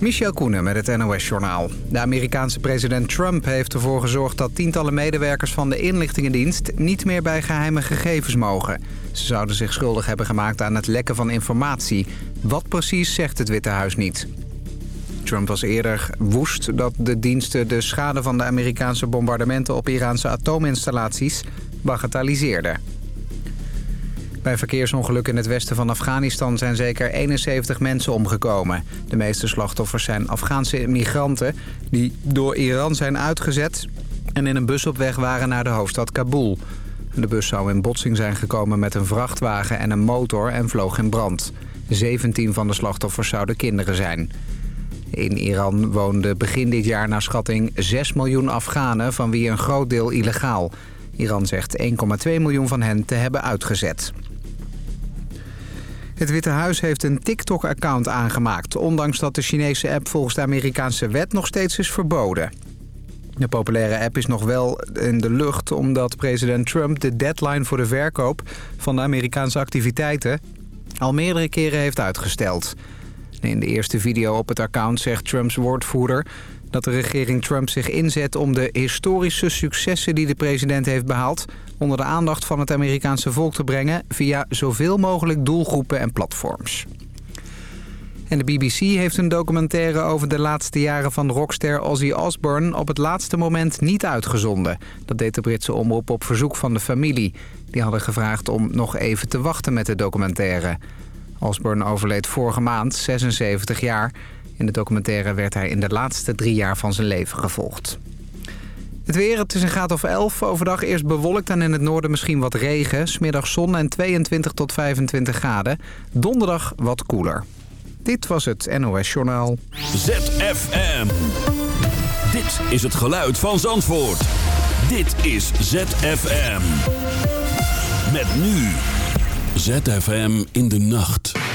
Michel Koenen met het NOS-journaal. De Amerikaanse president Trump heeft ervoor gezorgd dat tientallen medewerkers van de inlichtingendienst niet meer bij geheime gegevens mogen. Ze zouden zich schuldig hebben gemaakt aan het lekken van informatie. Wat precies zegt het Witte Huis niet. Trump was eerder woest dat de diensten de schade van de Amerikaanse bombardementen op Iraanse atoominstallaties bagatelliseerden. Bij verkeersongeluk in het westen van Afghanistan zijn zeker 71 mensen omgekomen. De meeste slachtoffers zijn Afghaanse migranten die door Iran zijn uitgezet... en in een bus op weg waren naar de hoofdstad Kabul. De bus zou in botsing zijn gekomen met een vrachtwagen en een motor en vloog in brand. 17 van de slachtoffers zouden kinderen zijn. In Iran woonden begin dit jaar naar schatting 6 miljoen Afghanen... van wie een groot deel illegaal. Iran zegt 1,2 miljoen van hen te hebben uitgezet. Het Witte Huis heeft een TikTok-account aangemaakt... ondanks dat de Chinese app volgens de Amerikaanse wet nog steeds is verboden. De populaire app is nog wel in de lucht omdat president Trump de deadline voor de verkoop van de Amerikaanse activiteiten al meerdere keren heeft uitgesteld. In de eerste video op het account zegt Trumps woordvoerder dat de regering Trump zich inzet om de historische successen die de president heeft behaald... onder de aandacht van het Amerikaanse volk te brengen via zoveel mogelijk doelgroepen en platforms. En de BBC heeft een documentaire over de laatste jaren van rockster Ozzy Osbourne op het laatste moment niet uitgezonden. Dat deed de Britse omroep op verzoek van de familie. Die hadden gevraagd om nog even te wachten met de documentaire. Osbourne overleed vorige maand, 76 jaar. In de documentaire werd hij in de laatste drie jaar van zijn leven gevolgd. Het weer, het is een graad of 11. Overdag eerst bewolkt en in het noorden misschien wat regen. Smiddag zon en 22 tot 25 graden. Donderdag wat koeler. Dit was het NOS Journaal. ZFM. Dit is het geluid van Zandvoort. Dit is ZFM. Met nu. ZFM in de nacht.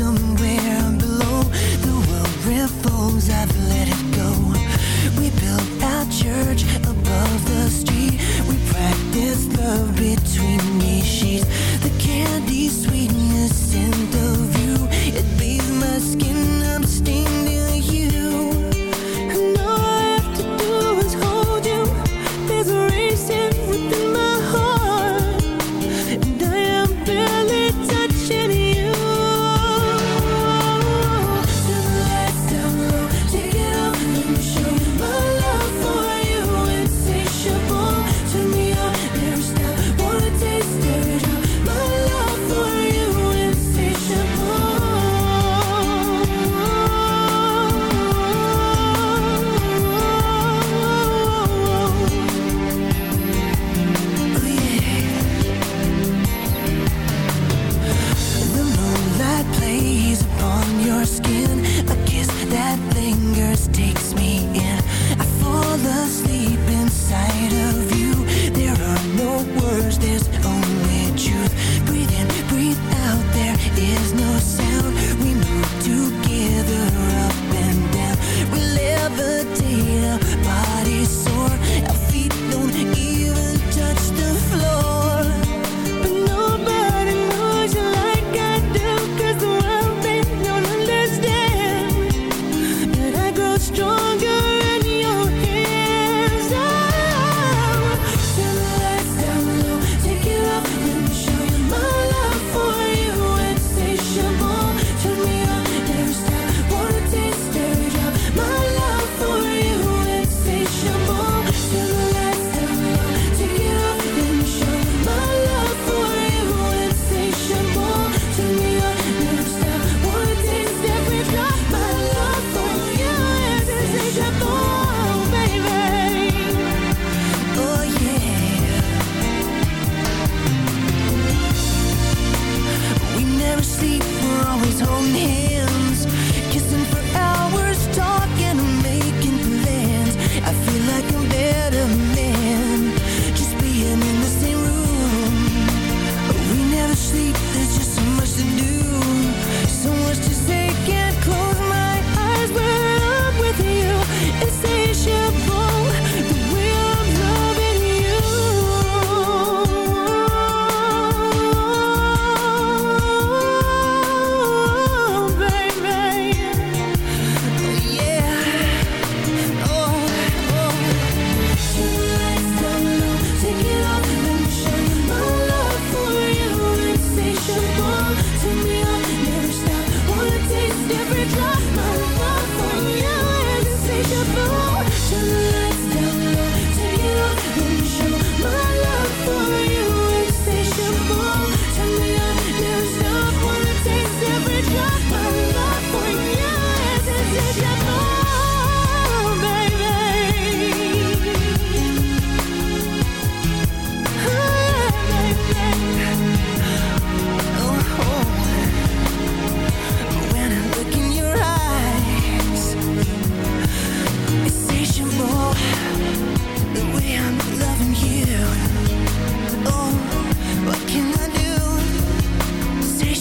some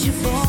You're born.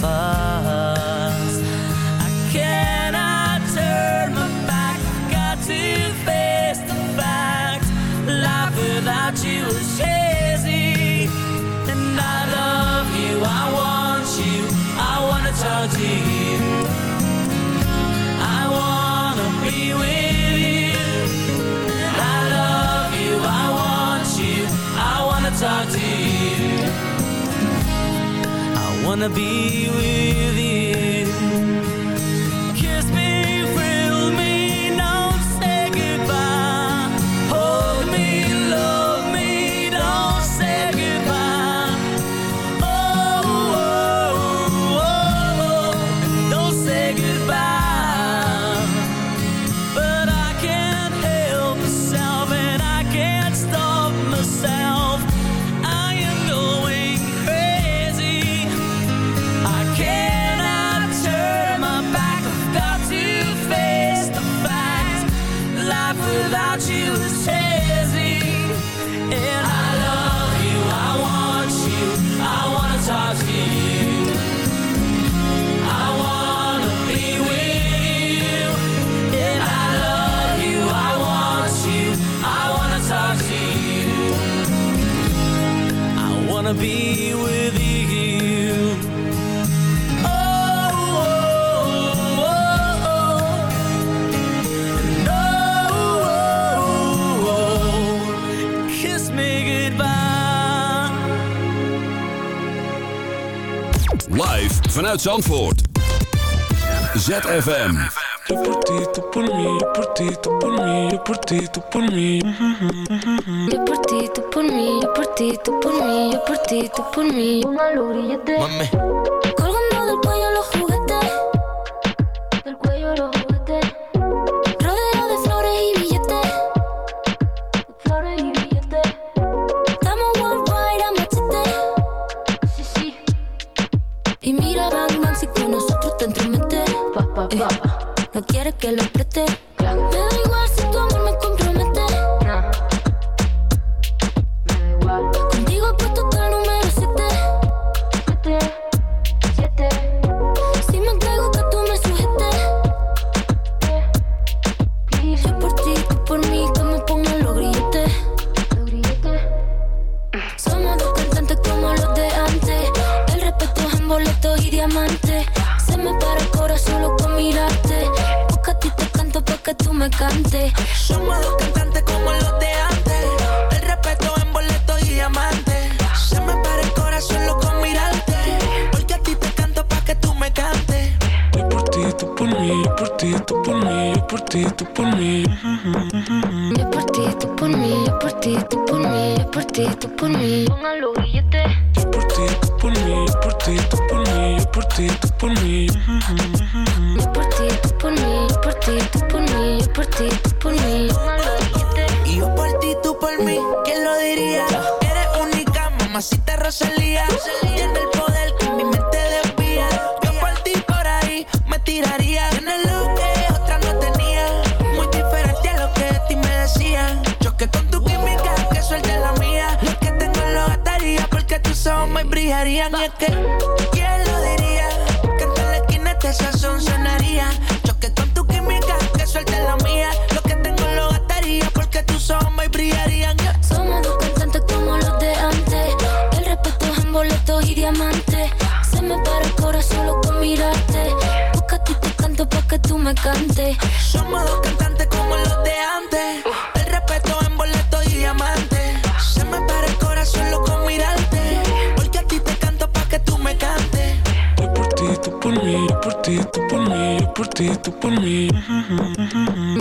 far. wanna be with you vanuit Zandvoort. ZFM. Yo por ti, tú por mí, yo por ti, tú por mí, yo por ti, tú por mí. Yo por ti, tú por mí, yo por ti, tú por mí, yo por ti, tú por mí. Póngalo grillete. Mami. Yo por ti, tú por mí, yo por ti, tú por mí. Pongan los grilletes. Yo por ti, tú por mí, yo por ti, tú por mí, yo por ti, tú por mí. Yo por ti, tú por mí, yo por ti, tú por mí, yo por ti, tú por mí. Pongan los. Y yo por ti, tú por mí. ¿Quién lo diría? Eres única, mamacita Rosalía. Tiene el poder me brillarían. Y es que, ¿quién lo diría? Que en la esquina este sazón sonaría. Choque con tu química, que suelte la mía. Lo que tengo lo gastaría porque tus ojos me brillarían. Somos dos cantantes como los de antes. El respeto es en boletos y diamantes. Se me para el corazón solo con mirarte. Porque a ti te canto pa' que tú me cantes. Somos dos ti, tú por mí.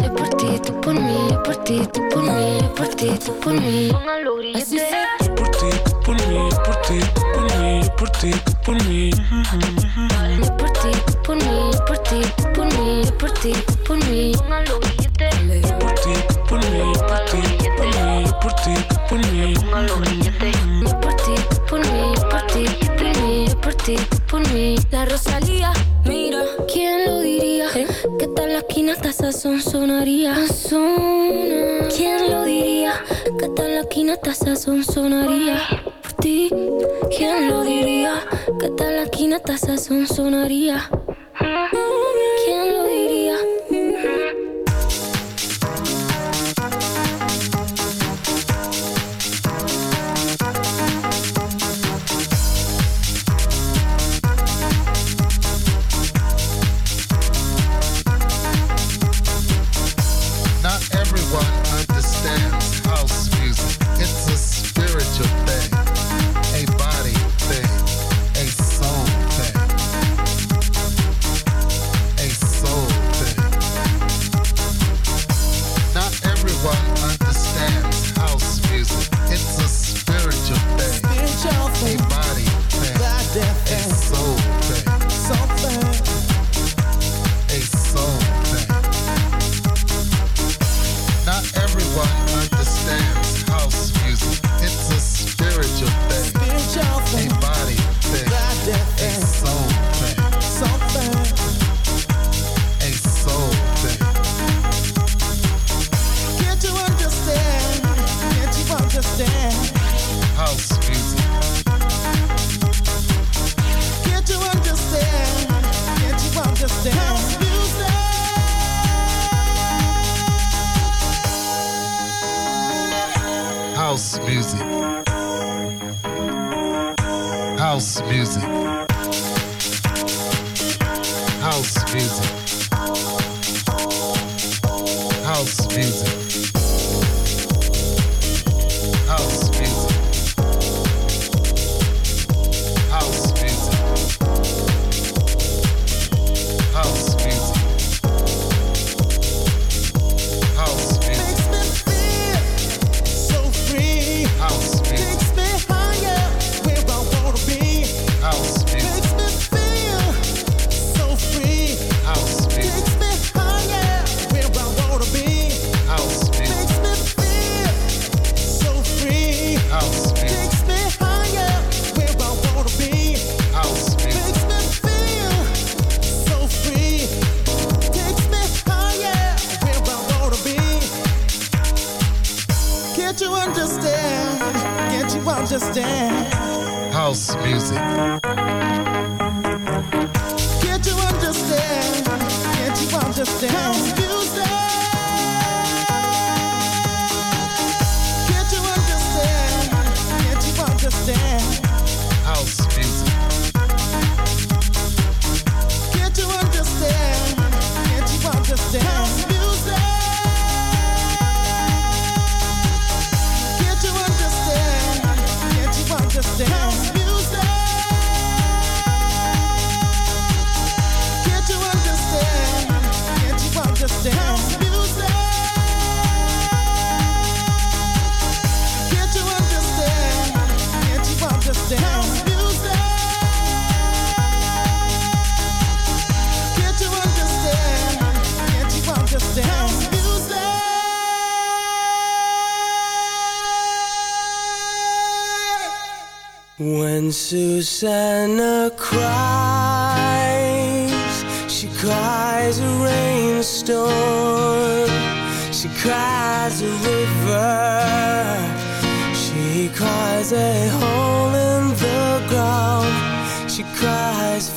Yo por ti, tú por mí, yo por ti, tú por mí, yo por ti, tú por mí. Grilletes. Yo por ti, tú por mí, yo por ti, tú por mí, yo por ti, tú por mí. Hasta sazón sonaría. ¿Quién